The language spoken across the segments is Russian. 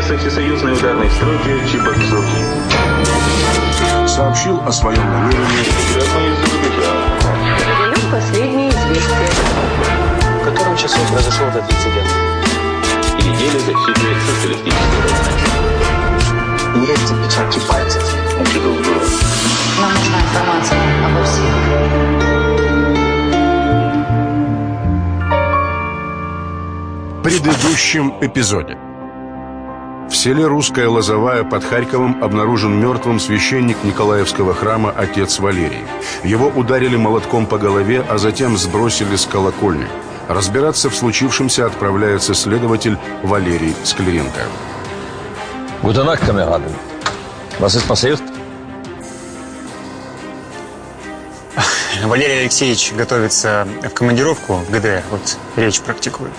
место всесоюзной ударной стройки Чебоксур. Сообщил о своем намерении. Передаем последние известия. В котором часу произошел этот инцидент? И неделю засилие социалистической войны. Нет отпечатки пальцев. Нам нужна информация обо всех. В предыдущем эпизоде. В селе Русская Лозовая под Харьковом обнаружен мертвым священник Николаевского храма отец Валерий. Его ударили молотком по голове, а затем сбросили с колокольни. Разбираться в случившемся отправляется следователь Валерий Скляренко. Gute Nacht, Kameraden. Was ist passiert? Валерий Алексеевич готовится в командировку в ГДР. Вот речь практикует.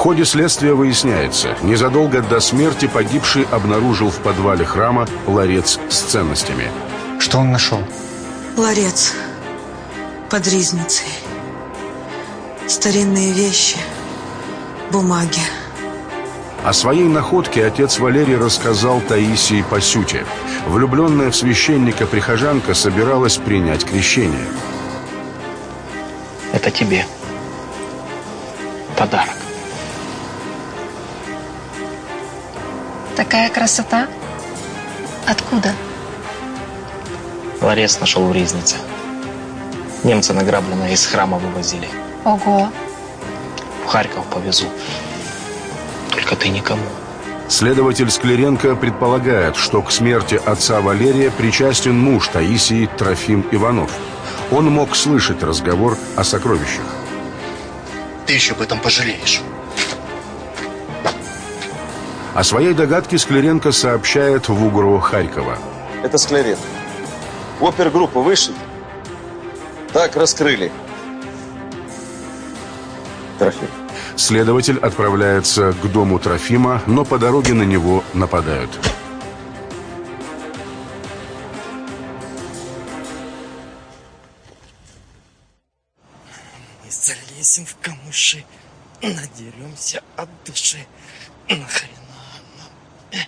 В ходе следствия выясняется, незадолго до смерти погибший обнаружил в подвале храма ларец с ценностями. Что он нашел? Ларец под ризницей. Старинные вещи, бумаги. О своей находке отец Валерий рассказал Таисии Пасюте. Влюбленная в священника прихожанка собиралась принять крещение. Это тебе. Подарок. Такая красота? Откуда? Ларец нашел в Ризнице. Немцы награбленное из храма вывозили. Ого! В Харьков повезу. Только ты никому. Следователь Скляренко предполагает, что к смерти отца Валерия причастен муж Таисии Трофим Иванов. Он мог слышать разговор о сокровищах. Ты еще об этом пожалеешь. О своей догадке Скляренко сообщает в УГРО Харькова. Это склерет. Опергруппу вышли. Так, раскрыли. Трофим. Следователь отправляется к дому Трофима, но по дороге на него нападают. Мы залезем в камыши, надеремся от души. Нахрена нам? Э?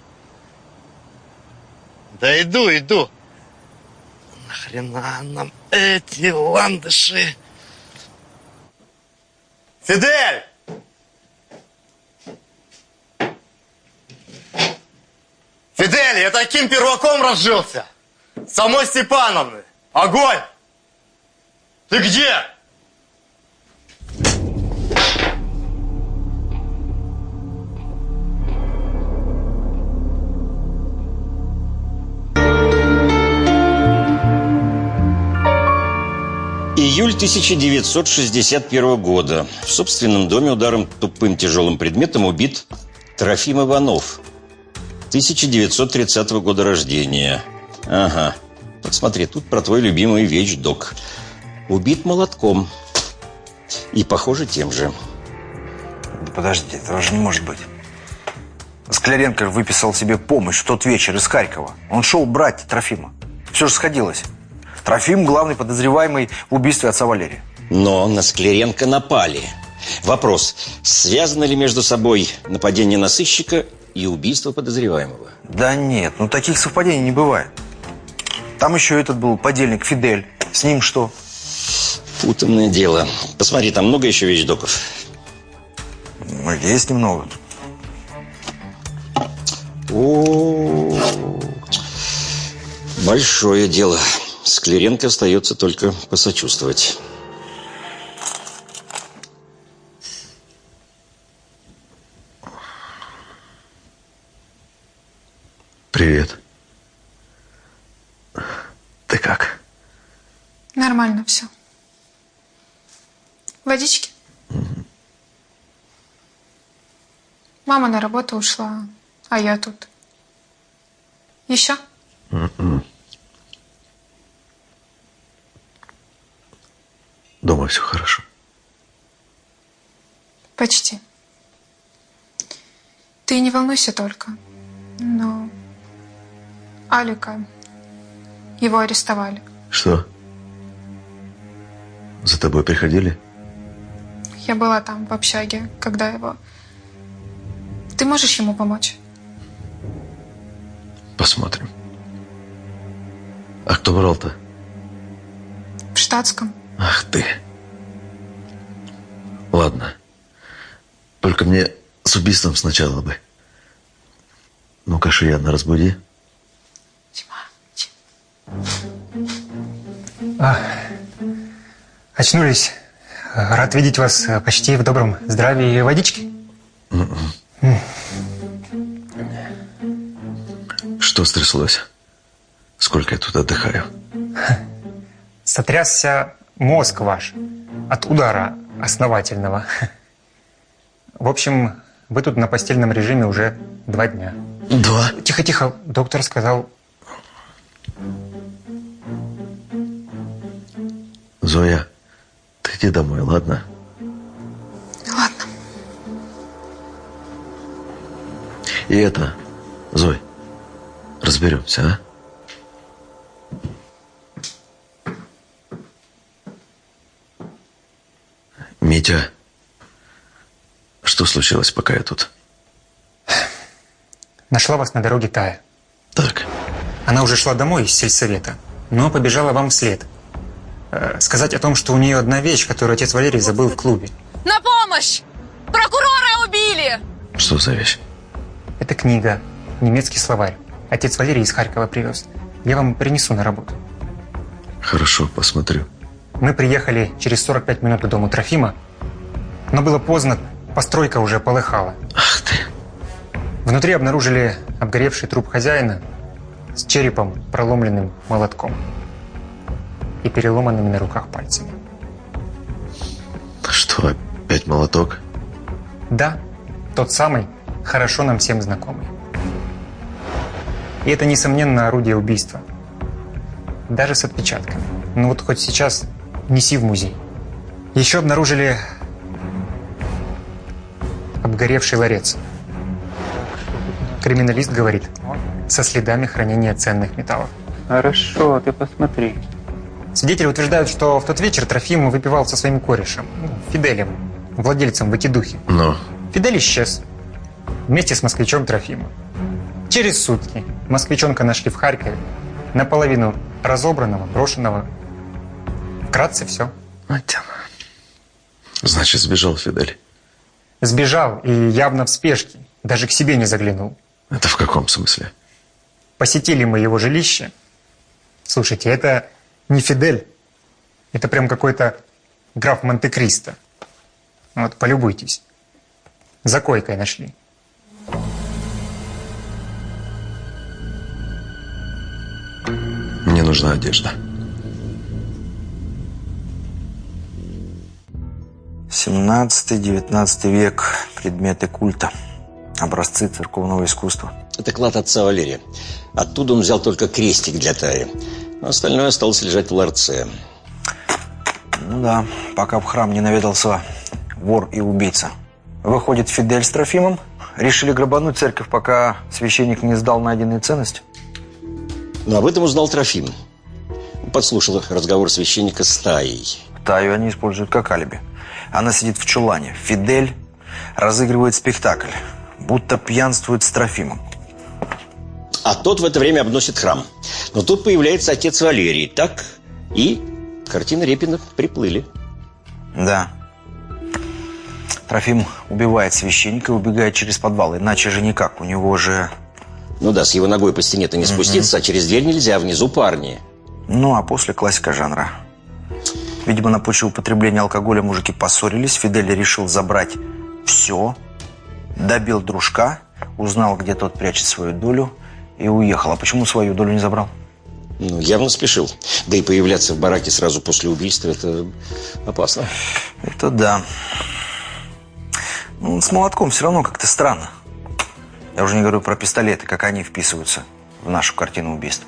Да иду, иду. Нахрена нам эти ландыши? Фидель! Фидель, я таким перваком разжился. Самой Степановны. Огонь! Ты где? Июль 1961 года. В собственном доме ударом тупым тяжелым предметом убит Трофим Иванов. 1930 года рождения. Ага. Вот смотри, тут про твой любимый вещдок. Убит молотком. И, похоже, тем же. Да подожди, этого же не может быть. Скляренко выписал себе помощь в тот вечер из Харькова. Он шел брать Трофима. Все же сходилось. Трофим – главный подозреваемый в убийстве отца Валерия. Но на Скляренко напали. Вопрос, связано ли между собой нападение на сыщика и убийство подозреваемого? Да нет, ну таких совпадений не бывает. Там еще этот был подельник Фидель. С ним что? Путанное дело. Посмотри, там много еще вещдоков. Ну, есть немного. О, большое дело. Скляренко остается только посочувствовать. Привет. Ты как? Нормально все. Водички? Мама на работу ушла, а я тут. Еще? Дома все хорошо. Почти. Ты не волнуйся только. Но Алика, его арестовали. Что? За тобой приходили? Я была там, в общаге, когда его... Ты можешь ему помочь? Посмотрим. А кто брал-то? В штатском. Ах ты. Ладно. Только мне с убийством сначала бы. Ну-ка, Шияна, разбуди. А, очнулись. Рад видеть вас почти в добром здравии и водичке. М. Что стряслось? Сколько я тут отдыхаю? Сотрясся мозг ваш от удара основательного. В общем, вы тут на постельном режиме уже два дня. Два? Тихо-тихо, доктор сказал... Зоя, ты иди домой, ладно? Ладно. И это, Зой, разберемся, а? Митя, что случилось, пока я тут? Нашла вас на дороге Тая. Так. Она уже шла домой из сельсовета, но побежала вам вслед. Э, Сказать о том, что у нее одна вещь, которую отец Валерий забыл в клубе. На помощь! Прокурора убили! Что за вещь? Это книга, немецкий словарь. Отец Валерий из Харькова привез. Я вам принесу на работу. Хорошо, посмотрю. Мы приехали через 45 минут к дому Трофима, но было поздно, постройка уже полыхала. Ах ты! Внутри обнаружили обгоревший труп хозяина с черепом, проломленным молотком и переломанными на руках пальцами. Что, опять молоток? Да, тот самый, хорошо нам всем знакомый. И это, несомненно, орудие убийства. Даже с отпечатками. Ну вот хоть сейчас неси в музей. Еще обнаружили обгоревший ларец. Криминалист говорит, со следами хранения ценных металлов. Хорошо, ты посмотри. Свидетели утверждают, что в тот вечер Трофим выпивал со своим корешем, ну, Фиделем, владельцем Вакидухи. Но Фидель исчез вместе с москвичом Трофимом. Через сутки москвичонка нашли в Харькове, наполовину разобранного, брошенного. Вкратце все. Значит, сбежал Фидель. Сбежал и явно в спешке, даже к себе не заглянул. Это в каком смысле? Посетили мы его жилище. Слушайте, это не Фидель. Это прям какой-то граф Монте-Кристо. Вот, полюбуйтесь. За койкой нашли. Мне нужна одежда. 17-19 век. Предметы культа. Образцы церковного искусства. Это клад отца Валерия. Оттуда он взял только крестик для Таи. Но остальное осталось лежать в ларце. Ну да, пока в храм не наведался вор и убийца. Выходит, Фидель с Трофимом решили грабануть церковь, пока священник не сдал найденные ценности? Но об этом узнал Трофим. Подслушал разговор священника с Таей. Таю они используют как алиби. Она сидит в чулане. Фидель разыгрывает спектакль, будто пьянствует с Трофимом. А тот в это время обносит храм. Но тут появляется отец Валерий. Так и картины Репина приплыли. Да. Трофим убивает священника и убегает через подвал. Иначе же никак. У него же... Ну да, с его ногой по стене-то не спуститься, а через дверь нельзя, внизу парни. Ну, а после классика жанра. Видимо, на почве употребления алкоголя мужики поссорились. Фидель решил забрать все. Добил дружка, узнал, где тот прячет свою долю и уехал. А почему свою долю не забрал? Ну, явно спешил. Да и появляться в бараке сразу после убийства – это опасно. Это да. Ну, с молотком все равно как-то странно. Я уже не говорю про пистолеты, как они вписываются в нашу картину убийства.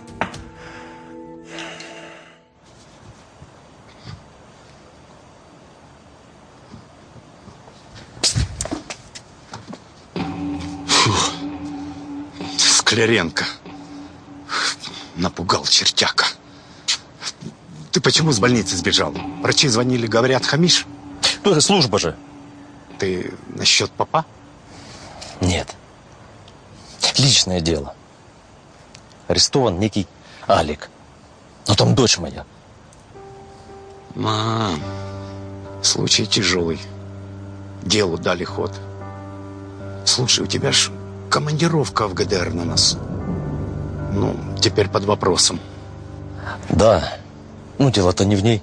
Скляренко. Напугал чертяка. Ты почему с больницы сбежал? Врачи звонили, говорят, хамишь? Ну, это служба же. Ты насчет папа? Нет. Личное дело. арестован некий Алик. Но там дочь моя. Мам, случай тяжелый. Делу дали ход. Слушай, у тебя ж командировка в ГДР на носу. Ну, теперь под вопросом. Да, ну дело-то не в ней.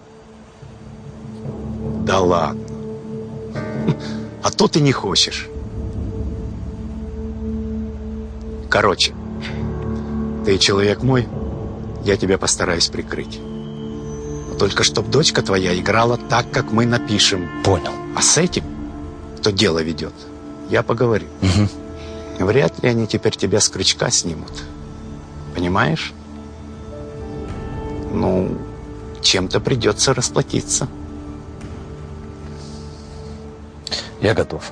Да ладно. А то ты не хочешь. Короче, ты человек мой, я тебя постараюсь прикрыть. Но Только чтоб дочка твоя играла так, как мы напишем. Понял. А с этим, кто дело ведет, я поговорю. Вряд ли они теперь тебя с крючка снимут. Понимаешь? Ну, чем-то придется расплатиться. Я готов.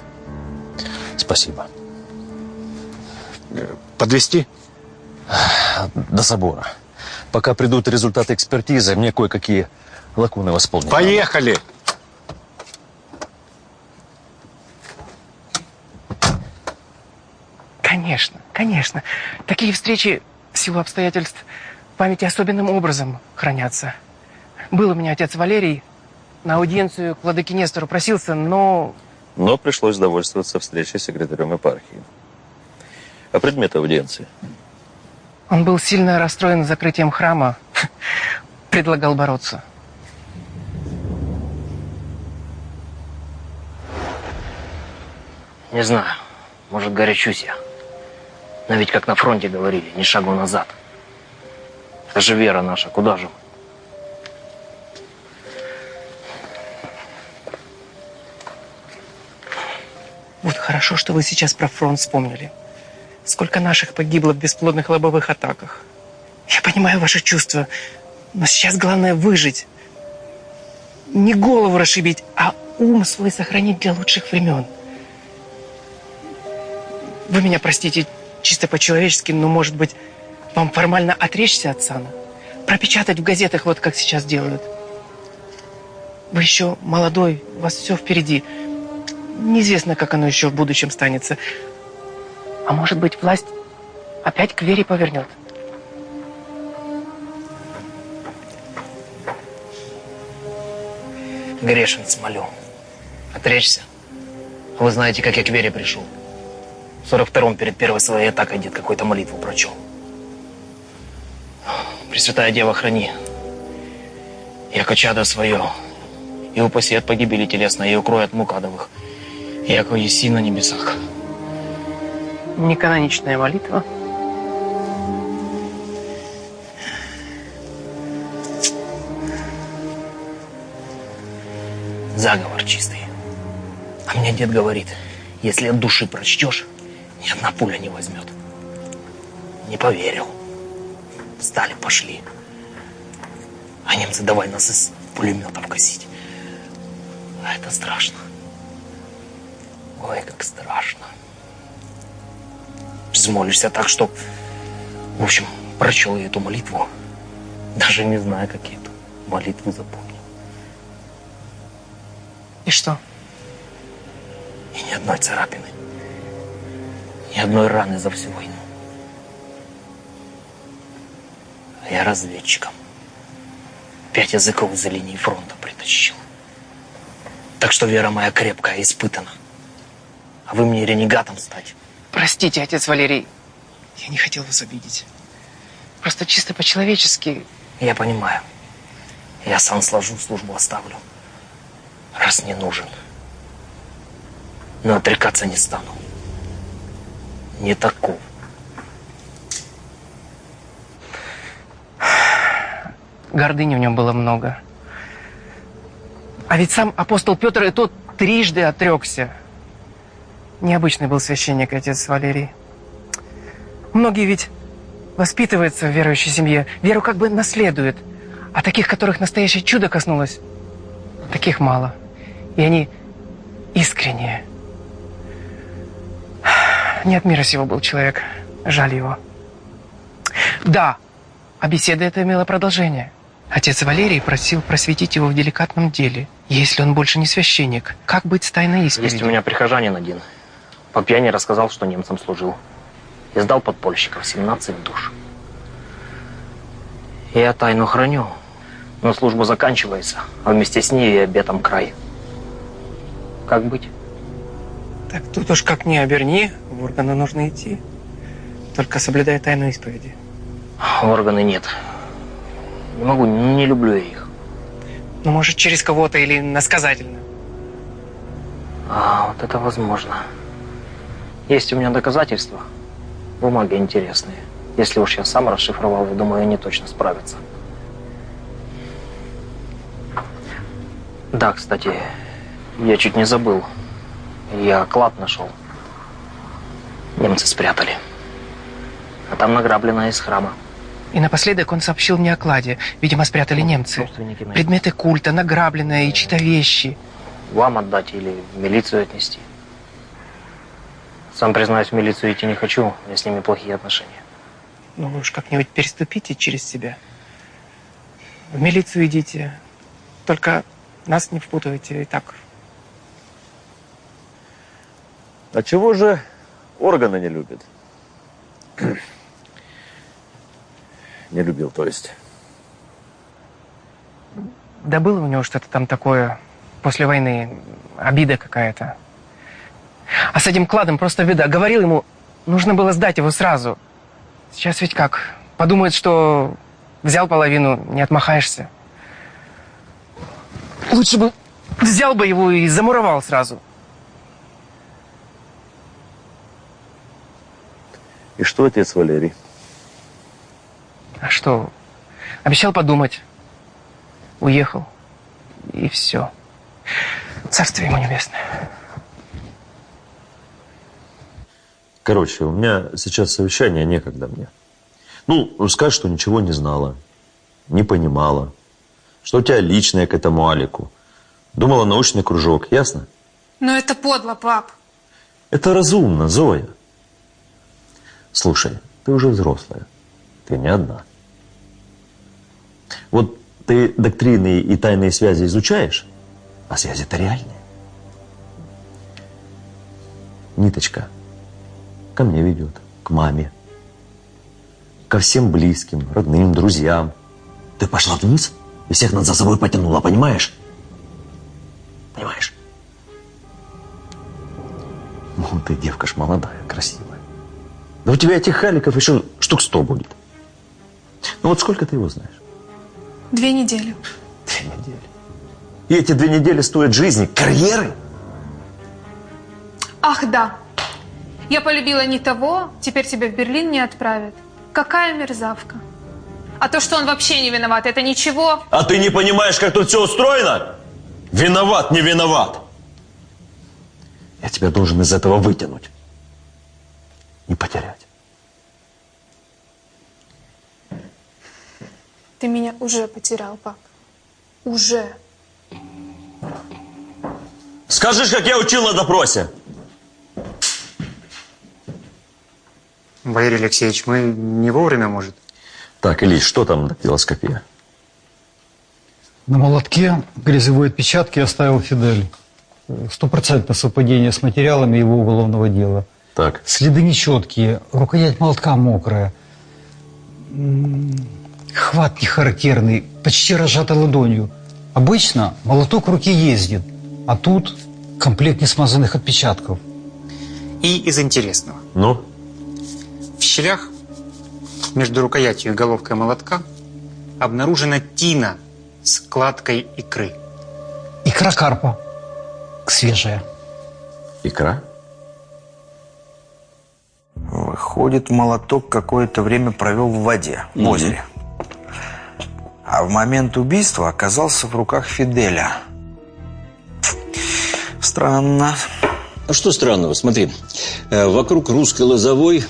Спасибо. Подвести? До собора. Пока придут результаты экспертизы, мне кое-какие лакуны восполнить. Поехали! Конечно, конечно. Такие встречи в силу обстоятельств в памяти особенным образом хранятся. Был у меня отец Валерий, на аудиенцию к владыке Нестору просился, но Но пришлось довольствоваться встречей с секретарем епархии. А предмет аудиенции? он был сильно расстроен закрытием храма, предлагал бороться. Не знаю, может, горячусь я. Но ведь, как на фронте говорили, ни шагу назад. Это же вера наша, куда же мы? Вот хорошо, что вы сейчас про фронт вспомнили. Сколько наших погибло в бесплодных лобовых атаках. Я понимаю ваши чувства, но сейчас главное выжить. Не голову расшибить, а ум свой сохранить для лучших времен. Вы меня простите чисто по-человечески, но, может быть, вам формально отречься от сана? Пропечатать в газетах, вот как сейчас делают? Вы еще молодой, у вас все впереди. Неизвестно, как оно еще в будущем станется. А может быть, власть опять к вере повернет? Грешен, смолю. Отречься. Вы знаете, как я к вере пришел. В 42-м перед первой своей атакой дед какую-то молитву прочел. Пресвятая Дева, храни. Яко чадо свое, и упаси от погибели телесной, и укрой от мукадовых, яко еси на небесах. Неканоничная молитва. Заговор чистый. А мне дед говорит, если от души прочтешь, ни одна пуля не возьмет. Не поверил. Встали, пошли. А немцы давай нас из пулеметов косить. А это страшно. Ой, как страшно. Взмолишься так, что... В общем, прочел я эту молитву. Даже не знаю, как я эту молитву запомнил. И что? И ни одной царапины. Ни одной раны за всю войну. А я разведчиком. Пять языков за линии фронта притащил. Так что вера моя крепкая, испытана. А вы мне ренегатом стать. Простите, отец Валерий, я не хотел вас обидеть. Просто чисто по-человечески. Я понимаю. Я сам сложу, службу оставлю. Раз не нужен. Но отрекаться не стану. Не таков. Гордыни в нем было много. А ведь сам апостол Петр и тот трижды отрекся. Необычный был священник, отец Валерий. Многие ведь воспитываются в верующей семье, веру как бы наследуют. А таких, которых настоящее чудо коснулось, таких мало. И они искренние. Не от мира сего был человек. Жаль его. Да, а беседа эта имела продолжение. Отец Валерий просил просветить его в деликатном деле. Если он больше не священник, как быть с тайной исповедью? Есть у меня прихожанин один. По пьяни рассказал, что немцам служил. И сдал подпольщиков 17 душ. Я тайну храню, но служба заканчивается, а вместе с ней и обетом край. Как быть? Так тут уж как ни оберни, в органы нужно идти. Только соблюдай тайну исповеди. Органы нет. Не могу, не люблю я их. Ну, может, через кого-то или насказательно. А, вот это возможно. Есть у меня доказательства. Бумаги интересные. Если уж я сам расшифровал, я думаю, они точно справятся. Да, кстати, я чуть не забыл. Я клад нашел. Немцы спрятали. А там награбленное из храма. И напоследок он сообщил мне о кладе. Видимо, спрятали немцы. Родственники мои. Предметы культа, награбленное и чьи-то вещи. Вам отдать или в милицию отнести? Сам признаюсь, в милицию идти не хочу. У меня с ними плохие отношения. Ну, вы уж как-нибудь переступите через себя. В милицию идите. Только нас не впутывайте и так. А чего же органы не любят? Не любил, то есть. Да было у него что-то там такое после войны. Обида какая-то. А с этим кладом просто беда. Говорил ему, нужно было сдать его сразу. Сейчас ведь как? Подумает, что взял половину, не отмахаешься. Лучше бы взял бы его и замуровал сразу. И что отец Валерий? А что? Обещал подумать. Уехал. И все. Царствие ему небесное. Короче, у меня сейчас совещание, некогда мне. Ну, скажешь, что ничего не знала, не понимала, что у тебя личное к этому Алику. Думала научный кружок, ясно? Но это подло, пап. Это разумно, Зоя. Слушай, ты уже взрослая, ты не одна. Вот ты доктрины и тайные связи изучаешь, а связи-то реальные. Ниточка ко мне ведет, к маме, ко всем близким, родным, друзьям. Ты пошла вниз и всех нас за собой потянула, понимаешь? Понимаешь? Ну, ты девка ж молодая, красивая. Да у тебя этих халиков еще штук сто будет. Ну вот сколько ты его знаешь? Две недели. Две недели. И эти две недели стоят жизни, карьеры. Ах, да. Я полюбила не того, теперь тебя в Берлин не отправят. Какая мерзавка. А то, что он вообще не виноват, это ничего. А ты не понимаешь, как тут все устроено? Виноват, не виноват. Я тебя должен из этого вытянуть. Не потерять. Ты меня уже потерял, пап. Уже. Скажешь, как я учил на допросе. Валерий Алексеевич, мы не вовремя, может? Так, Ильич, что там дактилоскопия? На молотке грязевые отпечатки оставил Фидель. Стопроцентное совпадение с материалами его уголовного дела. Так. Следы нечеткие, рукоять молотка мокрая. Хват нехарактерный, почти разжатый ладонью. Обычно молоток в руке ездит, а тут комплект несмазанных отпечатков. И из интересного. Ну? В щелях между рукоятью и головкой молотка обнаружена тина с кладкой икры. Икра карпа. Свежая. Икра? Выходит, молоток какое-то время провел в воде, в озере. А в момент убийства оказался в руках Фиделя. Странно. А что странного? Смотри, э, вокруг русской лозовой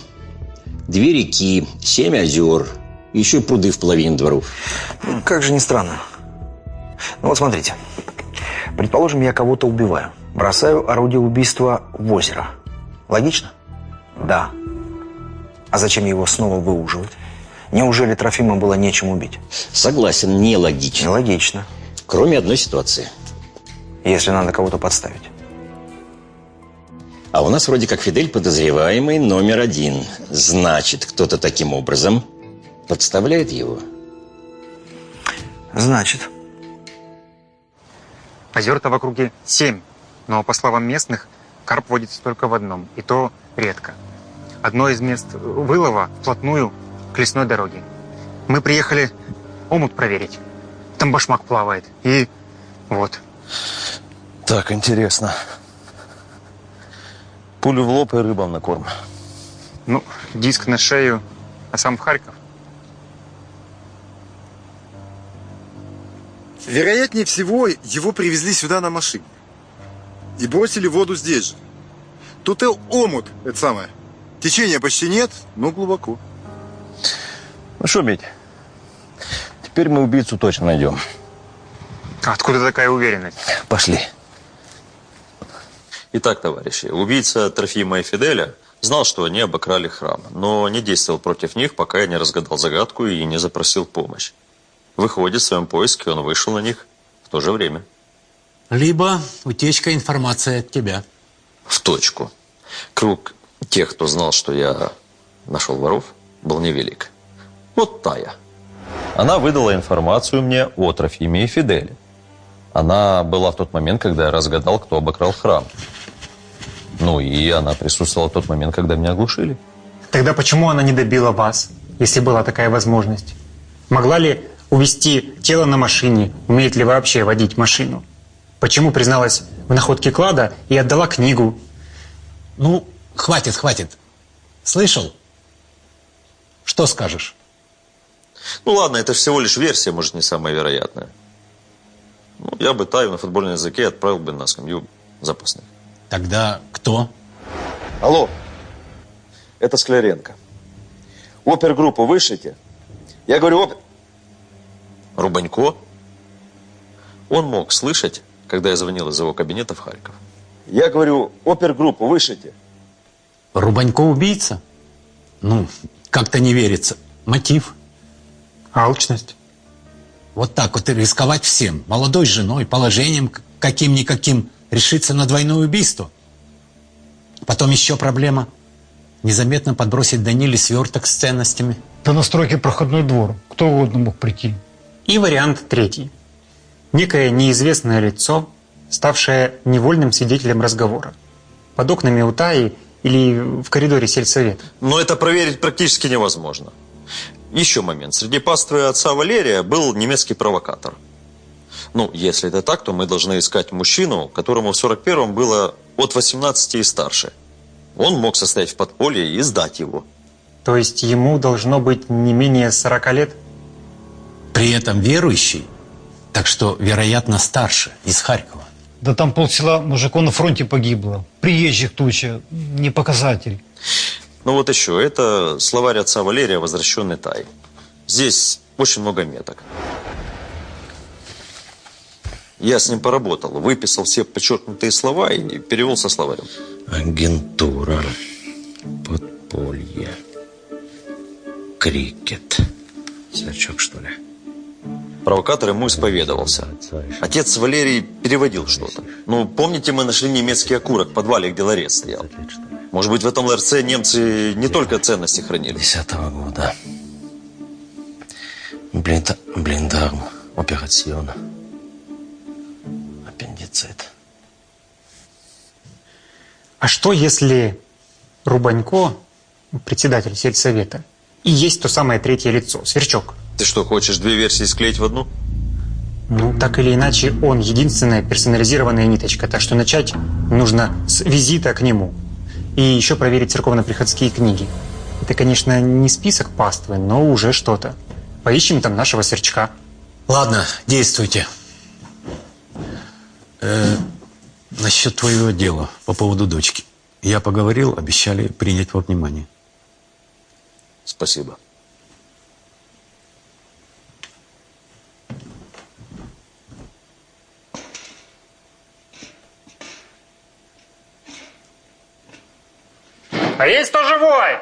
две реки, семь озер, еще пруды в половине дворов. Ну, Как же не странно. Ну вот смотрите. Предположим, я кого-то убиваю. Бросаю орудие убийства в озеро. Логично? Да. А зачем его снова выуживать? Неужели Трофима было нечем убить? Согласен, нелогично. Нелогично. Кроме одной ситуации. Если надо кого-то подставить. А у нас вроде как Фидель подозреваемый номер один. Значит, кто-то таким образом подставляет его. Значит. Озер-то в округе семь, но, по словам местных, карп водится только в одном, и то редко. Одно из мест вылова вплотную к лесной дороге. Мы приехали омут проверить. Там башмак плавает. И вот. Так, интересно. Пулю в лоб и рыбам на корм. Ну, диск на шею, а сам в Харьков. Вероятнее всего, его привезли сюда на машине. И бросили воду здесь же. Тут и омут, это самое. Течения почти нет, но глубоко. Ну что, Мить, теперь мы убийцу точно найдем. Откуда такая уверенность? Пошли. Итак, товарищи, убийца Трофима и Фиделя знал, что они обокрали храм, но не действовал против них, пока я не разгадал загадку и не запросил помощь. Выходит, в своем поиске он вышел на них в то же время. Либо утечка информации от тебя. В точку. Круг тех, кто знал, что я нашел воров, был невелик. Вот Тая. Она выдала информацию мне о Трофиме и Фиделе. Она была в тот момент, когда я разгадал, кто обокрал храм. Ну и она присутствовала в тот момент, когда меня оглушили. Тогда почему она не добила вас, если была такая возможность? Могла ли увезти тело на машине? Умеет ли вообще водить машину? Почему призналась в находке клада и отдала книгу? Ну, хватит, хватит. Слышал? Что скажешь? Ну ладно, это всего лишь версия, может, не самая вероятная. Ну, я бы Таю на футбольном языке отправил бы на скамью запасных. Тогда кто? Алло, это Скляренко. Опергруппу вышлите? Я говорю, опер... Рубанько? Он мог слышать, когда я звонил из его кабинета в Харьков. Я говорю, опергруппу вышлите? Рубанько убийца? Ну, как-то не верится. Мотив? Алчность. Вот так вот и рисковать всем. Молодой женой, положением каким-никаким решиться на двойное убийство. Потом еще проблема. Незаметно подбросить Даниле сверток с ценностями. Да на стройке проходной двор. Кто угодно мог прийти. И вариант третий. Некое неизвестное лицо, ставшее невольным свидетелем разговора. Под окнами у Таи или в коридоре сельсовета. Но это проверить практически невозможно. Еще момент. Среди паствы отца Валерия был немецкий провокатор. Ну, если это так, то мы должны искать мужчину, которому в 41-м было от 18 и старше. Он мог состоять в подполье и сдать его. То есть ему должно быть не менее 40 лет? При этом верующий, так что, вероятно, старше, из Харькова. Да там полсела мужиков на фронте погибло. Приезжих туча. Не показатель. Ну вот еще, это словарь отца Валерия, возвращенный Тай. Здесь очень много меток. Я с ним поработал, выписал все подчеркнутые слова и перевел со словарем. Агентура, подполье, крикет. Сверчок, что ли? Провокатор ему исповедовался. Отец Валерий переводил что-то. Ну, помните, мы нашли немецкий окурок в подвале, где ларец стоял? Может быть, в этом ларце немцы не только ценности хранили? Десятого года. Блинда... Блиндарм. Операцион. Аппендицит. А что если Рубанько, председатель сельсовета, и есть то самое третье лицо, Сверчок? Ты что, хочешь две версии склеить в одну? Ну, так или иначе, он единственная персонализированная ниточка, так что начать нужно с визита к нему. И еще проверить церковно-приходские книги. Это, конечно, не список паствы, но уже что-то. Поищем там нашего сверчка. Ладно, действуйте. Э, насчет твоего дела по поводу дочки. Я поговорил, обещали принять во внимание. Спасибо. А есть кто живой?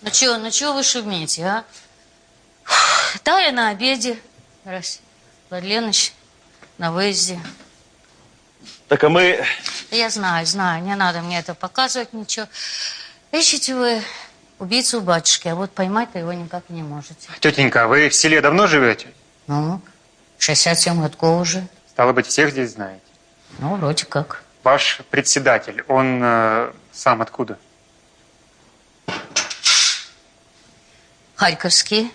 Ну чего, ну чего вы шумите, а? Тая на обеде. Раз. Владленыч на выезде. Так а мы... Я знаю, знаю, не надо мне это показывать ничего. Ищите вы убийцу у батюшки, а вот поймать-то его никак не можете. Тетенька, а вы в селе давно живете? Ну, 67 годков уже. Стало быть, всех здесь знаете. Ну, вроде как. Ваш председатель, он э, сам откуда? Харьковский.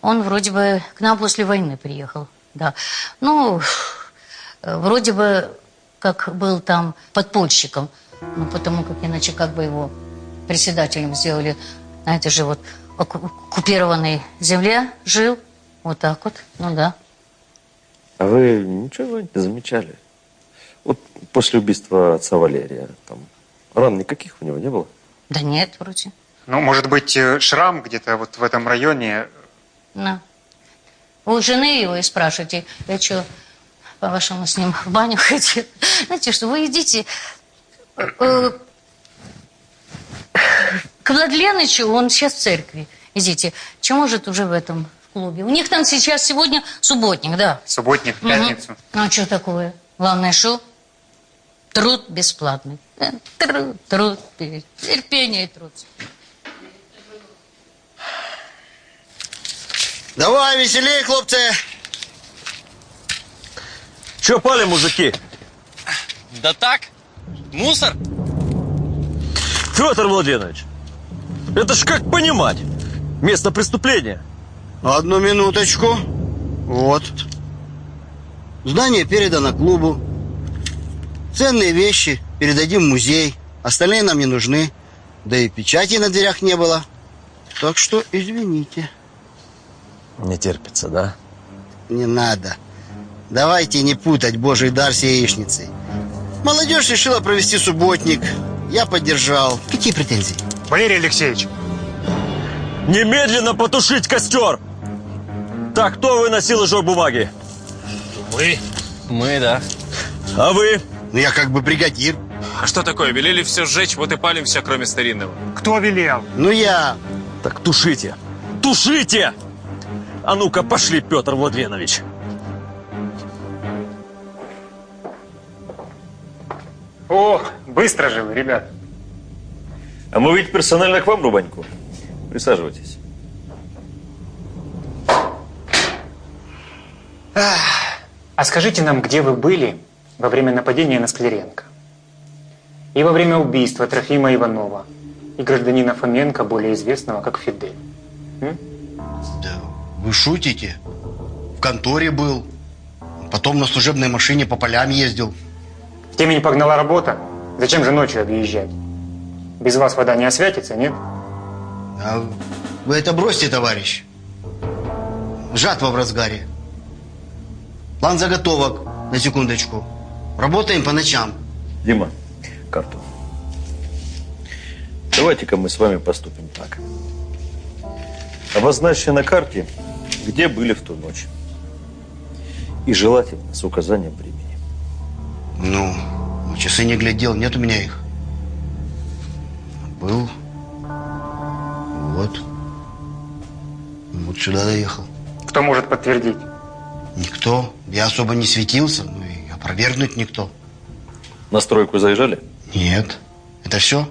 Он вроде бы к нам после войны приехал. Да. Ну, э, вроде бы как был там подпольщиком. Ну, потому как иначе как бы его председателем сделали. На этой же вот оккупированной земле жил. Вот так вот. Ну да. А вы ничего не замечали? После убийства отца Валерия, там, ран никаких у него не было? Да нет, вроде. Ну, может быть, э, шрам где-то вот в этом районе? На. У жены его и спрашивайте. Я что, по-вашему, с ним в баню хотел? Знаете что, вы идите э, к Владленычу, он сейчас в церкви. Идите. Че может уже в этом в клубе? У них там сейчас сегодня субботник, да. Субботник, пятницу. Угу. Ну, а что такое? Главное, что? Труд бесплатный. Э, труд, труд, терпение и труд. Давай, веселей, хлопцы! Че пали, мужики? Да так, мусор. Федор Владимирович, это ж как понимать? Место преступления. Одну минуточку. Вот. Здание передано клубу. Ценные вещи передадим в музей. Остальные нам не нужны. Да и печати на дверях не было. Так что извините. Не терпится, да? Не надо. Давайте не путать божий дар с яичницей. Молодежь решила провести субботник. Я поддержал. Какие претензии? Валерий Алексеевич. Немедленно потушить костер! Так, кто выносил ложок бумаги? Мы. Мы, да. А вы? Ну, я как бы бригадир. А что такое? Велели все сжечь, вот и палим все, кроме старинного. Кто велел? Ну, я. Так тушите! Тушите! А ну-ка, пошли, Петр Владленович. О, быстро же вы, ребят. А мы ведь персонально к вам, Рубаньку. Присаживайтесь. А скажите нам, где вы были во время нападения на Скляренко? И во время убийства Трофима Иванова и гражданина Фоменко, более известного как Фидель. М? Да вы шутите? В конторе был. Потом на служебной машине по полям ездил. В теме не погнала работа? Зачем же ночью объезжать? Без вас вода не освятится, нет? А вы это бросьте, товарищ. Жатва в разгаре. План заготовок, на секундочку. Работаем по ночам. Дима, карту. Давайте-ка мы с вами поступим так. Обозначьте на карте, где были в ту ночь. И желательно с указанием времени. Ну, часы не глядел, нет у меня их. Был. Вот. Вот сюда доехал. Кто может подтвердить? Никто. Я особо не светился, ну и опровергнуть никто. На стройку заезжали? Нет. Это все?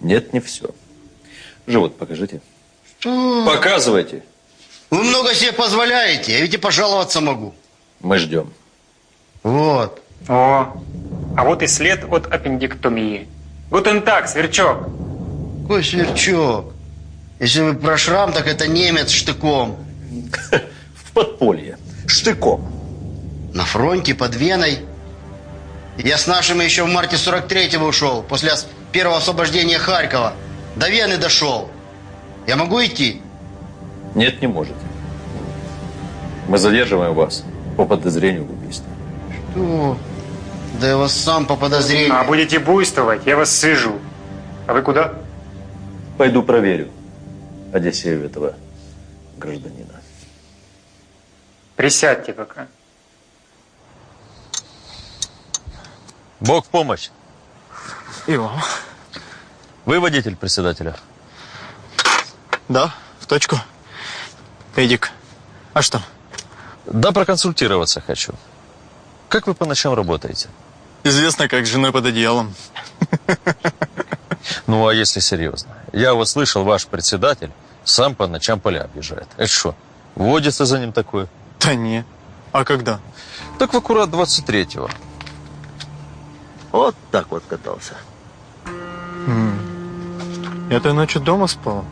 Нет, не все. Живот покажите. Что? Показывайте. Вы много себе позволяете, я ведь и пожаловаться могу. Мы ждем. Вот. О, а вот и след от аппендиктомии. Гутен так, сверчок. Какой сверчок? Если вы про шрам, так это немец штыком. В подполье. Штыком. На фронте, под Веной. Я с нашими еще в марте 43-го ушел, после первого освобождения Харькова. До Вены дошел. Я могу идти? Нет, не можете. Мы задерживаем вас по подозрению в убийстве. Что? Да я вас сам по подозрению. А будете буйствовать, я вас свяжу. А вы куда? Пойду проверю Одиссею этого гражданина. Присядьте пока. Бог в помощь. И вам. Вы водитель председателя? Да, в точку. Эдик, а что? Да, проконсультироваться хочу. Как вы по ночам работаете? Известно, как с женой под одеялом. Ну, а если серьезно? Я вот слышал, ваш председатель сам по ночам поля объезжает. Это что, водится за ним такое? Да не. А когда? Так в аккурат 23-го. Вот так вот катался. Я той ночью дома спал.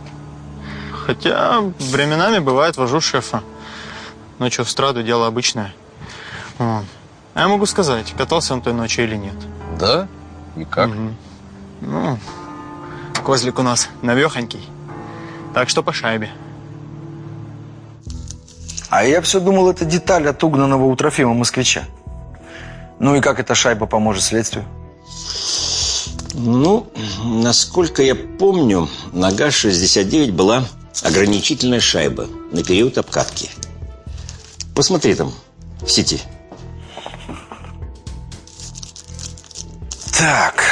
Хотя временами бывает вожу шефа. Ночью в страду дело обычное. Вот. А я могу сказать, катался он той ночью или нет. Да? И как? Ну, козлик у нас навехонький. Так что по шайбе. А я все думал, это деталь от угнанного у Трофима москвича. Ну и как эта шайба поможет следствию? Ну, насколько я помню, на ГАЗ-69 была ограничительная шайба на период обкатки. Посмотри там в сети. Так.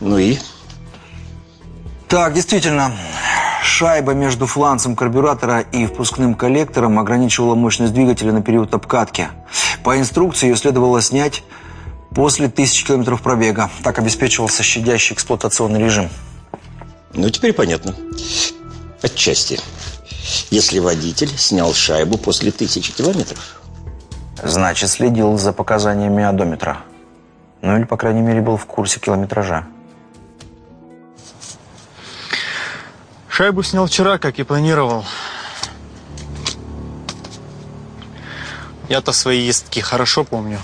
Ну и? Так, действительно, шайба между фланцем карбюратора и впускным коллектором ограничивала мощность двигателя на период обкатки. По инструкции ее следовало снять после тысячи километров пробега. Так обеспечивался щадящий эксплуатационный режим. Ну, теперь понятно. Отчасти. Если водитель снял шайбу после тысячи километров. Значит, следил за показаниями одометра. Ну или, по крайней мере, был в курсе километража. Шайбу снял вчера, как и планировал. Я-то свои ездки хорошо помню.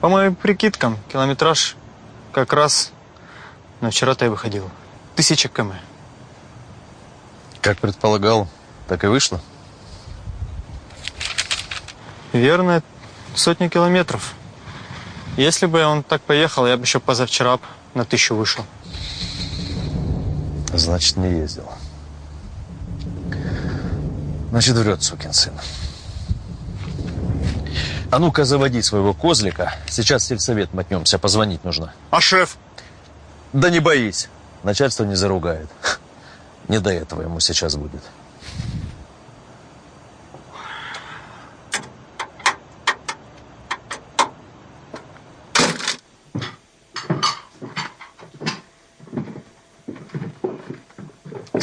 По моим прикидкам, километраж как раз на вчера-то и выходил. Тысяча км. Как предполагал, так и вышло. Верно, сотни километров. Если бы он так поехал, я бы еще позавчера на тысячу вышел. Значит, не ездил. Значит, врет сукин сын. А ну-ка, заводи своего козлика. Сейчас в сельсовет мотнемся, позвонить нужно. А шеф? Да не боись. Начальство не заругает. Не до этого ему сейчас будет.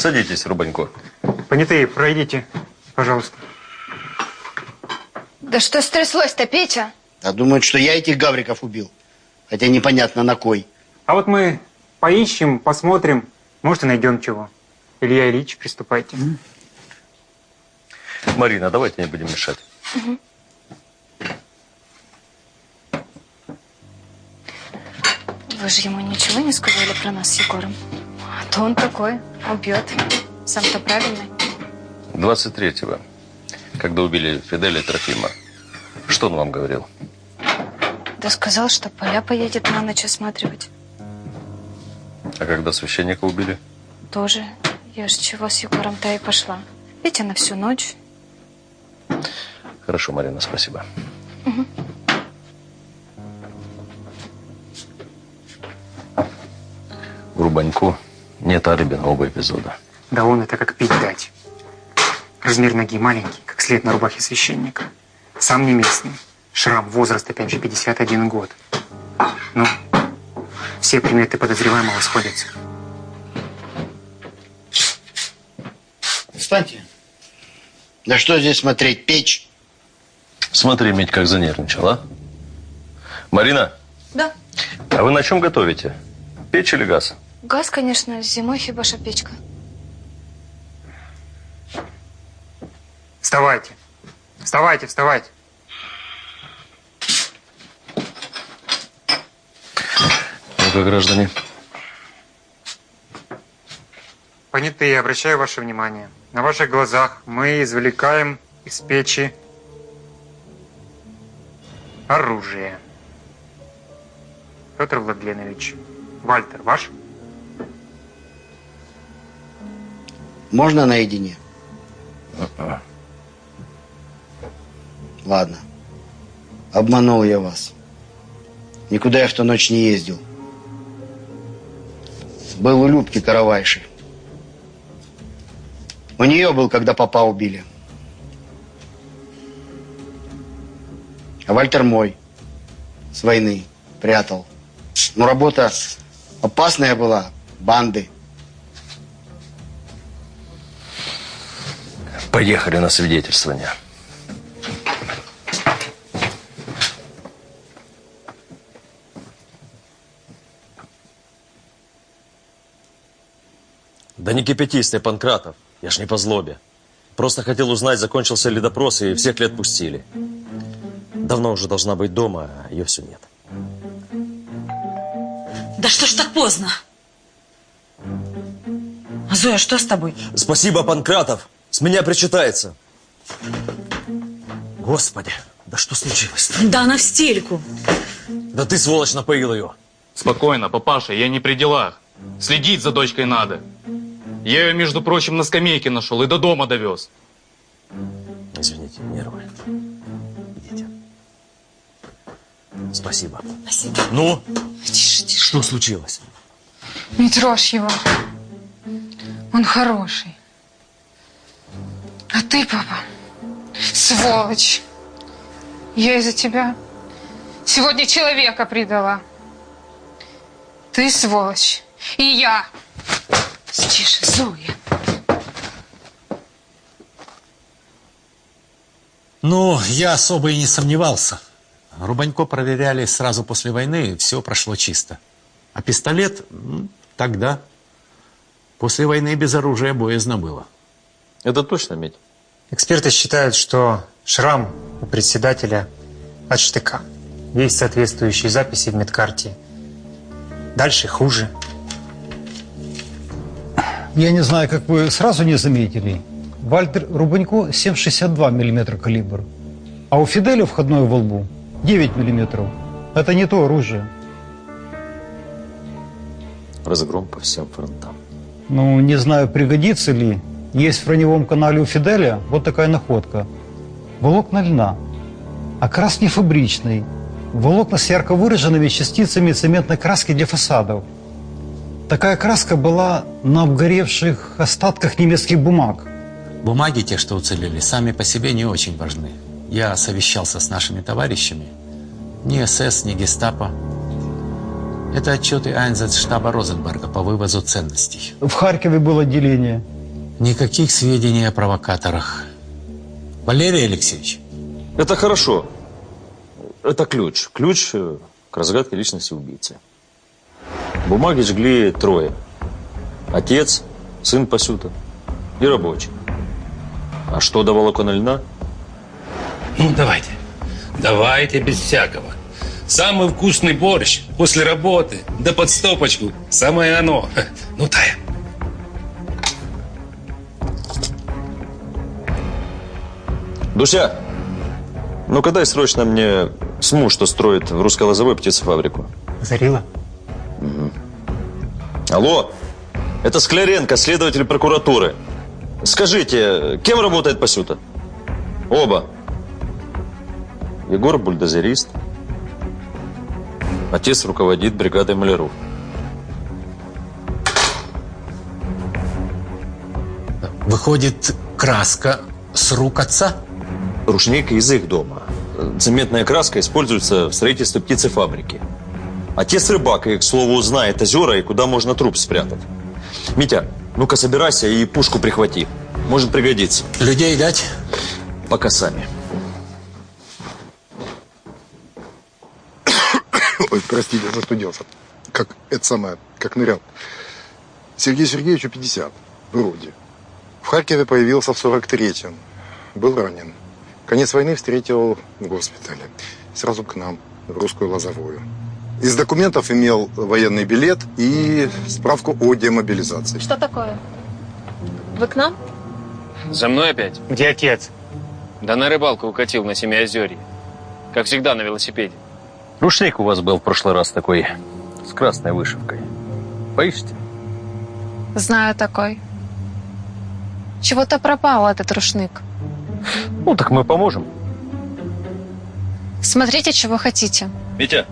Садитесь, Рубанько. Понятые, пройдите, пожалуйста. Да что стряслось-то, Петя? А думают, что я этих гавриков убил. Хотя непонятно на кой. А вот мы поищем, посмотрим, может и найдем чего. Илья Ильич, приступайте. Марина, давайте не будем мешать. Вы же ему ничего не сказали про нас с Егором? А то он такой, убьет. Сам-то правильный. 23-го, когда убили Фиделя Трофима. Что он вам говорил? Да сказал, что поля поедет на ночь осматривать. А когда священника убили? Тоже. Я ж чего с Егором-то и пошла. Петя на всю ночь. Хорошо, Марина, спасибо. Мгм. Грубаньку нет алиби на оба эпизода. Да он это как пить дать. Размер ноги маленький, как след на рубахе священника. Сам не местный. Шрам, возраст опять же 51 год. Ну, все приметы подозреваемого сходятся. Встаньте. Да что здесь смотреть, печь? Смотри, Мить, как занервничал, а? Марина, Да. а вы на чем готовите? Печь или газ? Газ, конечно, зимой хибаша печка. Вставайте. Вставайте, вставайте. Ну-ка, граждане. Понятые, обращаю ваше внимание. На ваших глазах мы извлекаем из печи оружие. Петр Владленович, Вальтер ваш? Можно наедине? Ладно. Обманул я вас. Никуда я в ту ночь не ездил. Был у Любки Каравайши. У нее был, когда папа убили. А Вальтер мой. С войны. Прятал. Ну, работа опасная была, банды. Поехали на свидетельствование. Да не кипятись ты, Панкратов. Я ж не по злобе. Просто хотел узнать, закончился ли допрос, и всех ли отпустили. Давно уже должна быть дома, а ее все нет. Да что ж так поздно? Зоя, что с тобой? Спасибо, Панкратов. С меня причитается. Господи, да что случилось -то? Да она в стельку. Да ты, сволочь, напоил ее. Спокойно, папаша, я не при делах. Следить за дочкой надо. Я ее, между прочим, на скамейке нашел и до дома довез. Извините, нервы. Идите. Спасибо. Спасибо. Ну, Тише, тише. что случилось? Не трожь его. Он хороший. А ты, папа, сволочь. Я из-за тебя сегодня человека предала. Ты сволочь. И я. Тише, Зоя. Ну, я особо и не сомневался. Рубанько проверяли сразу после войны, и все прошло чисто. А пистолет м, тогда, после войны без оружия боязно было. Это точно, Медь? Эксперты считают, что шрам у председателя от штыка. Есть соответствующие записи в медкарте. Дальше хуже. Я не знаю, как вы сразу не заметили. Вальтер Рубанько 7,62 мм калибр. А у Фиделя входной во лбу 9 мм. Это не то оружие. Разгром по всем фронтам. Ну, не знаю, пригодится ли. Есть в броневом канале у Фиделя вот такая находка. Волокна льна. Окрас не фабричный. Волокна с ярко выраженными частицами цементной краски для фасадов. Такая краска была на обгоревших остатках немецких бумаг. Бумаги, те, что уцелели, сами по себе не очень важны. Я совещался с нашими товарищами. Ни СС, ни гестапо. Это отчеты штаба Розенберга по вывозу ценностей. В Харькове было отделение. Никаких сведений о провокаторах. Валерий Алексеевич, Это хорошо. Это ключ. Ключ э, к разгадке личности убийцы. Бумаги жгли трое. Отец, сын Пасюта и рабочий. А что до волокон льна? Ну, давайте. Давайте без всякого. Самый вкусный борщ после работы, да под стопочку. Самое оно. Ну, Тая. Дуся, ну-ка дай срочно мне СМУ, что строит в русско-лозовой птицефабрику. Зарила? Алло, это Скляренко, следователь прокуратуры. Скажите, кем работает Пасюта? Оба. Егор бульдозерист. Отец руководит бригадой маляров. выходит краска с рук отца? Рушник из их дома. Цементная краска используется в строительстве птицефабрики. Отец рыбак и, к слову, знает озера и куда можно труп спрятать. Митя, ну-ка собирайся и пушку прихвати. Может пригодиться. Людей дать? Пока сами. Ой, простите, застудился. Как это самое, как нырял. Сергею Сергеевичу 50, вроде. В Харькове появился в 43-м. Был ранен. Конец войны встретил в госпитале. Сразу к нам, в русскую лозовую. Из документов имел военный билет и справку о демобилизации. Что такое? Вы к нам? За мной опять? Где отец? Да на рыбалку укатил на Семиозерье. Как всегда на велосипеде. Рушник у вас был в прошлый раз такой, с красной вышивкой. Поищите? Знаю такой. Чего-то пропал этот рушник. Ну, так мы поможем. Смотрите, чего хотите. Митя,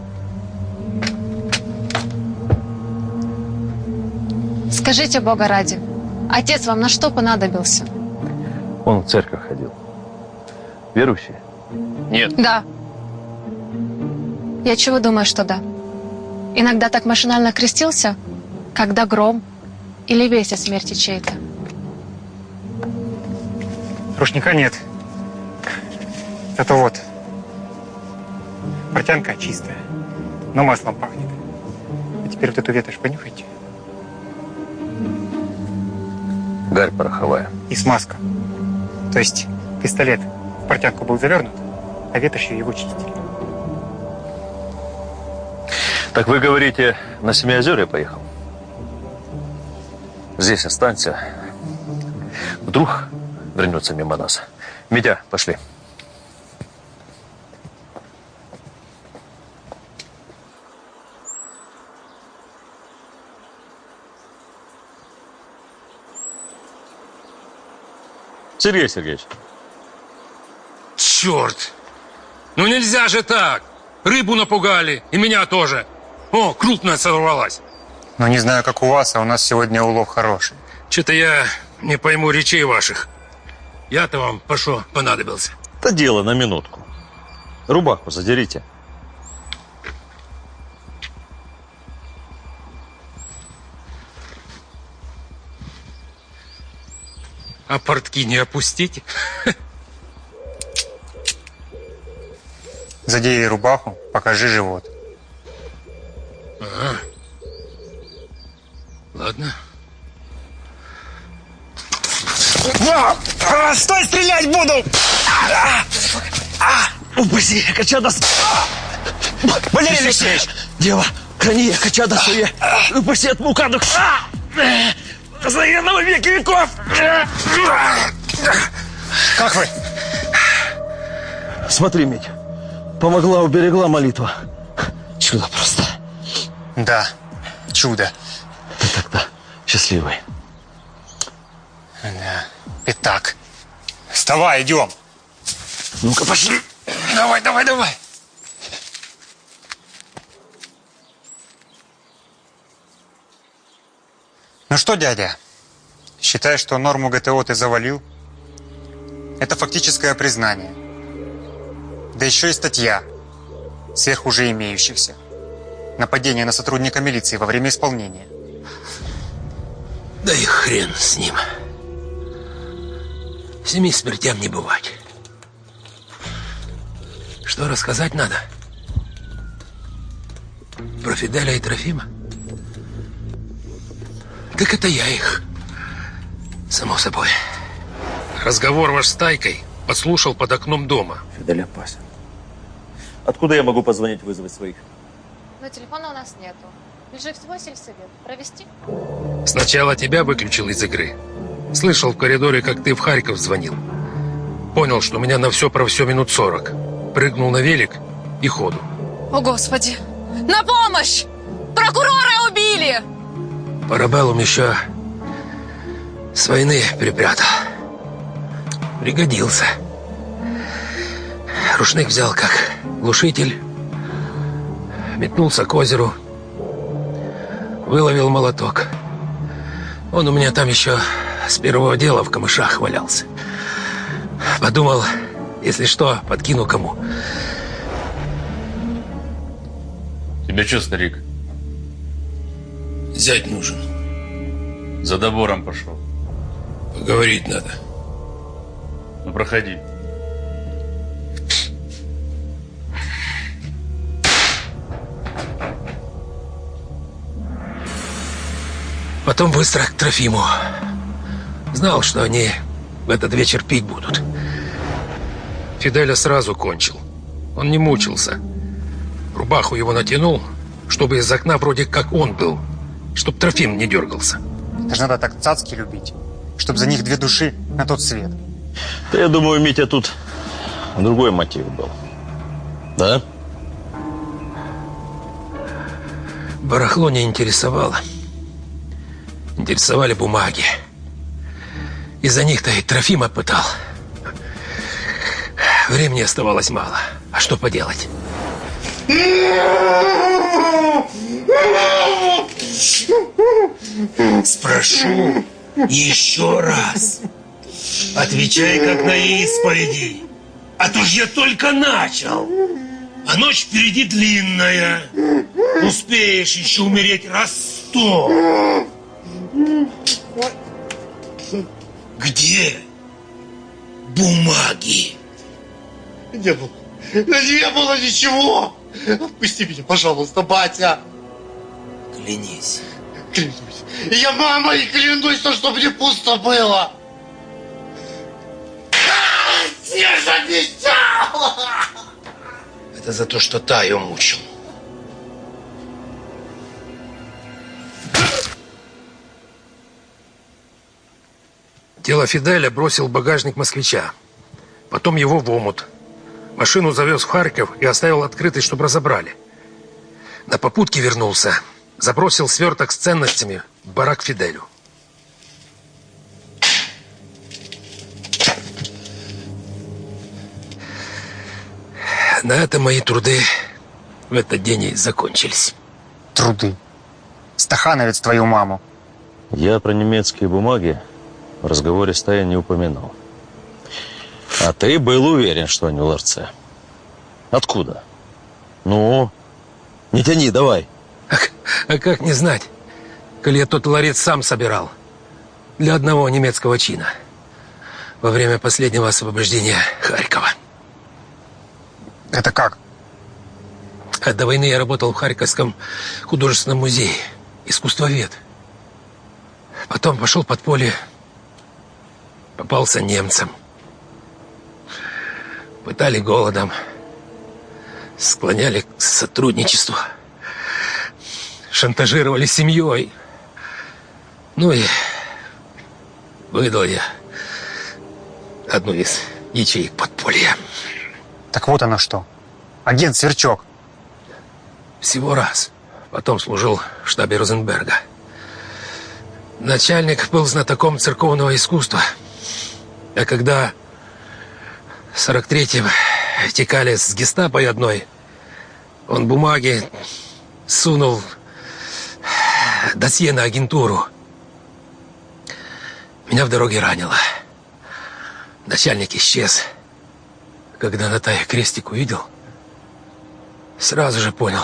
Скажите Бога ради, отец вам на что понадобился? он в церковь ходил. Верующий? Нет. Да. Я чего думаю, что да? иногда так машинально крестился, когда гром или весть о смерти чьей-то? Рушника нет. Зато вот. Портянка чистая, но маслом пахнет. А теперь вот эту ветошь понюхайте. Гарь пороховая. И смазка. То есть пистолет в портянку был завернут, а ветошью его чистили. Так вы говорите, на Семиозерье поехал? Здесь останься. Вдруг вернется мимо нас. Митя, пошли. Сергей Сергеевич. Черт! Ну нельзя же так! Рыбу напугали, и меня тоже. О, крупная сорвалась. Ну, не знаю, как у вас, а у нас сегодня улов хороший. Что-то я не пойму речей ваших. Я-то вам по что понадобился? Это дело на минутку. Рубаху задерите. А портки не опустите? Задей рубаху, покажи живот. Ага. Ладно. А, а, стой, стрелять буду! А, а, упаси, качадос! Валерий Алексеевич! Дева, храни я качада суе! Упаси от мукадок! За военного веки веков! Как вы? Смотри, Мить, помогла, уберегла молитва. Чудо просто. Да, чудо. Ты тогда счастливый. Да. Итак, вставай, идем. Ну-ка, пошли. Давай, давай, давай. Ну что, дядя, считаешь, что норму ГТО ты завалил? Это фактическое признание. Да еще и статья сверх уже имеющихся. Нападение на сотрудника милиции во время исполнения. Да и хрен с ним. Семи смертям не бывать. Что рассказать надо? Про Фиделя и Трофима? Так это я их. Само собой. Разговор ваш с Тайкой подслушал под окном дома. Фидель опасен. Откуда я могу позвонить, вызвать своих? Но телефона у нас нету. Ближе всего сельсовет. Провести? Сначала тебя выключил из игры. Слышал в коридоре, как ты в Харьков звонил. Понял, что у меня на все про все минут сорок. Прыгнул на велик и ходу. О, Господи! На помощь! Прокурора убили! Парабеллум еще с войны припрятал. Пригодился. Рушник взял как глушитель, метнулся к озеру, выловил молоток. Он у меня там еще с первого дела в камышах валялся. Подумал, если что, подкину кому. Тебе что, старик? Зять нужен. За добором пошел. Поговорить надо. Ну, проходи. Потом быстро к Трофиму. Знал, что они в этот вечер пить будут. Фиделя сразу кончил. Он не мучился. Рубаху его натянул, чтобы из окна вроде как он был. Чтоб Трофим не дергался. Это же надо так цацки любить, чтобы за них две души на тот свет. Да я думаю, Митя тут другой мотив был. Да? Барахло не интересовало. Интересовали бумаги. Из-за них-то и Трофима пытал. Времени оставалось мало. А что поделать? Спрошу еще раз. Отвечай, как на исповеди. А то ж я только начал. А ночь впереди длинная. Успеешь еще умереть раз сто. Где бумаги? Не было. Не было ничего. Отпусти меня, пожалуйста, батя. Клянись. Клянусь. Я мамой клянусь, то, чтобы не пусто было. Ты же обещал! Это за то, что та ее мучил. Тело Фиделя бросил в багажник москвича. Потом его в омут. Машину завез в Харьков и оставил открытой, чтобы разобрали. На попутке вернулся. Забросил сверток с ценностями в барак Фиделю. На этом мои труды в этот день и закончились. Труды. Стахановец твою маму. Я про немецкие бумаги в разговоре с Таей не упоминал. А ты был уверен, что они в ларце. Откуда? Ну, не тяни, давай. А как не знать, коли я тот ларец сам собирал. Для одного немецкого чина. Во время последнего освобождения Харькова. Это как? А до войны я работал в Харьковском художественном музее. Искусствовед. Потом пошел под поле. Попался немцам. Пытали голодом. Склоняли к сотрудничеству. Шантажировали семьей. Ну и выдал я одну из ячеек подполья. Так вот оно что. Агент Сверчок. Всего раз. Потом служил в штабе Розенберга. Начальник был знатоком церковного искусства. А когда в 43-м текали с гестапо одной, он бумаги сунул досье на агентуру. Меня в дороге ранило. Начальник исчез. Когда Наталья крестик увидел, сразу же понял,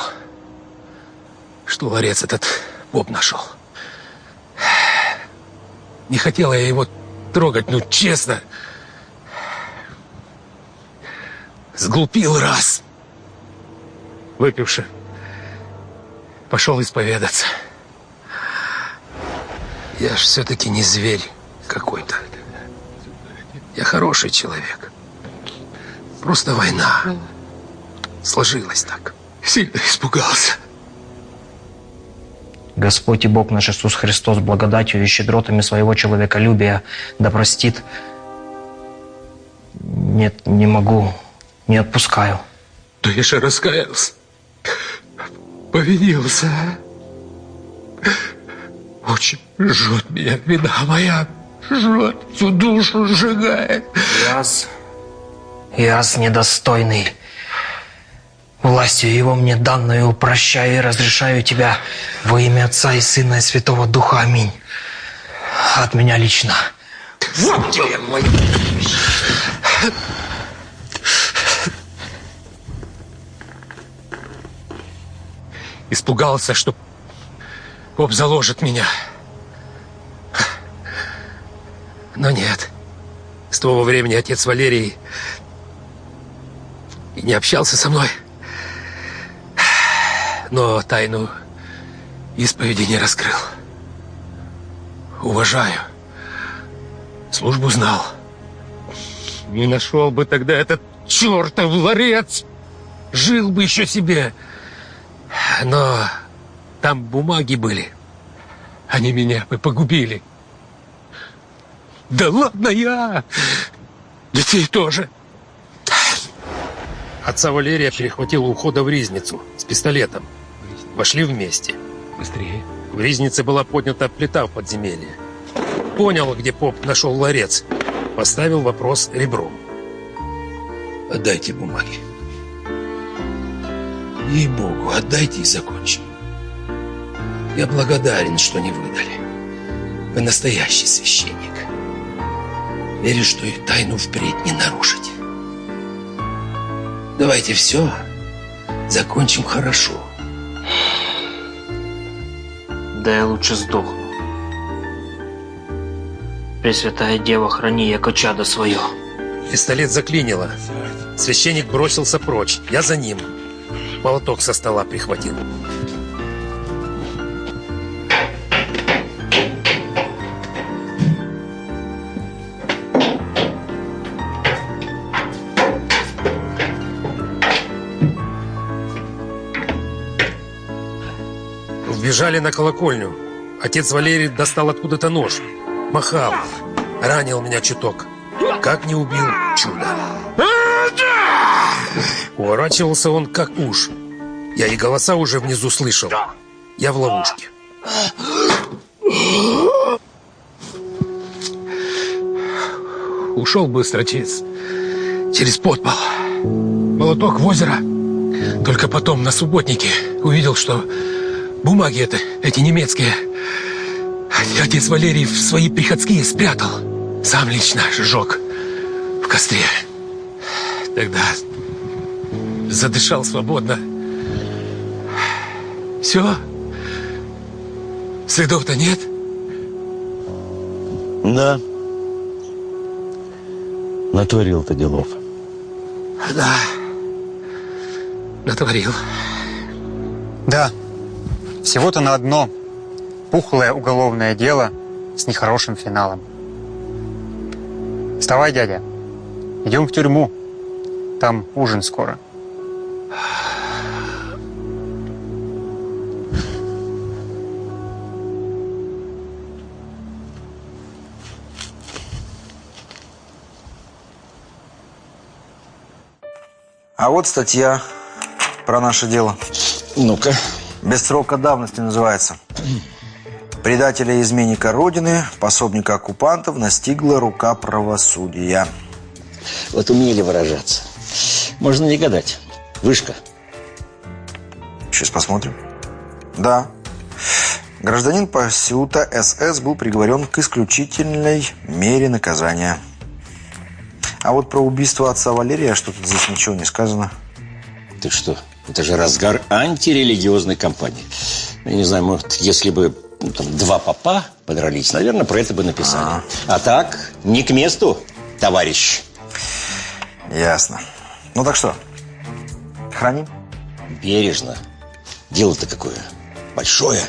что ларец этот поп нашел. Не хотела я его трогать, ну честно. Сглупил раз. Выпивши, пошел исповедаться. Я ж все-таки не зверь какой-то. Я хороший человек. Просто война. Сложилось так. Сильно испугался. Господь и Бог наш Иисус Христос благодатью и щедротами своего человеколюбия да простит. Нет, не могу, не отпускаю. Я же раскаялся. Повинился. Очень жжет меня вина моя. Жжет, всю душу сжигает. Яс, яс недостойный. Властью его мне данную прощаю и разрешаю тебя во имя Отца и Сына и Святого Духа. Аминь. От меня лично. Вот тебе мой... Испугался, что поп заложит меня. Но нет. С того времени отец Валерий и не общался со мной. Но тайну исповеди не раскрыл. Уважаю. Службу знал. Не нашел бы тогда этот чертов ларец. Жил бы еще себе. Но там бумаги были. Они меня бы погубили. Да ладно я! Детей тоже. Отца Валерия перехватил у ухода в Ризницу с пистолетом. Вошли вместе. Быстрее. В Ризнице была поднята плита в подземелье. Понял, где поп нашел ларец. Поставил вопрос ребром. Отдайте бумаги. Ей-богу, отдайте и закончим. Я благодарен, что не выдали. Вы настоящий священник. Верю, что их тайну впредь не нарушите. Давайте все закончим хорошо. Да я лучше сдохну. Пресвятая Дева, храни яко чадо свое. Пистолет заклинило. Священник бросился прочь. Я за ним. Молоток со стола прихватил. Вбежали на колокольню. Отец Валерий достал откуда-то нож. Махал. Ранил меня чуток. Как не убил, чудо. Уворачивался он как уж. Я и голоса уже внизу слышал. Я в ловушке. Ушел быстро через, через подпол. Молоток в озеро. Только потом на субботнике увидел, что бумаги это, эти немецкие, отец Валерий в свои приходские спрятал. Сам лично сжег в костре. Тогда задышал свободно. Все? Следов-то нет? Да. Натворил ты делов. Да. Натворил. Да. Всего-то на одно пухлое уголовное дело с нехорошим финалом. Вставай, дядя. Идем в тюрьму. Там ужин скоро. А вот статья про наше дело. Ну-ка. Без срока давности называется. Предателя и изменника Родины, пособника оккупантов, настигла рука правосудия. Вот умели выражаться. Можно не гадать. Вышка. Сейчас посмотрим. Да. Гражданин Пасюта СС был приговорен к исключительной мере наказания. А вот про убийство отца Валерия что-то здесь ничего не сказано. Ты что? Это же разгар антирелигиозной кампании. Я не знаю, может, если бы ну, там, два папа подрались, наверное, про это бы написали. А, а так, не к месту, товарищ. Ясно. Ну так что, храним? Бережно. Дело-то какое большое.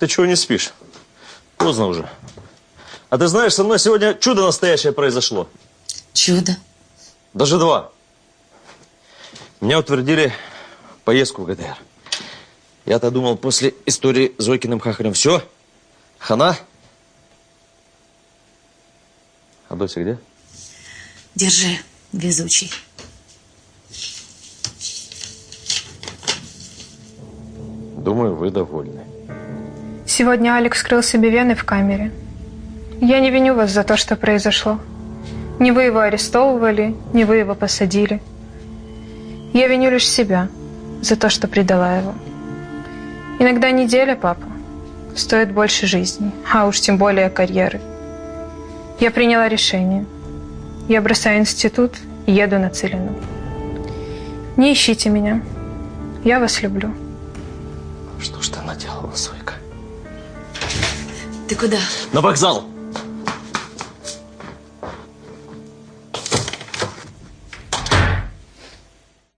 Ты чего не спишь? Поздно уже. А ты знаешь, со мной сегодня чудо настоящее произошло. Чудо. Даже два. Меня утвердили поездку в ГДР. Я-то думал, после истории с Зойкиным Хахарем все, хана. А Дося где? Держи, везучий. Думаю, вы довольны. Сегодня Алекс скрыл себе вены в камере. Я не виню вас за то, что произошло. Не вы его арестовывали, не вы его посадили. Я виню лишь себя за то, что предала его. Иногда неделя, папа, стоит больше жизни, а уж тем более карьеры. Я приняла решение. Я бросаю институт и еду на Целину. Не ищите меня. Я вас люблю. Что ж ты наделала, Зойка? Ты куда? На вокзал.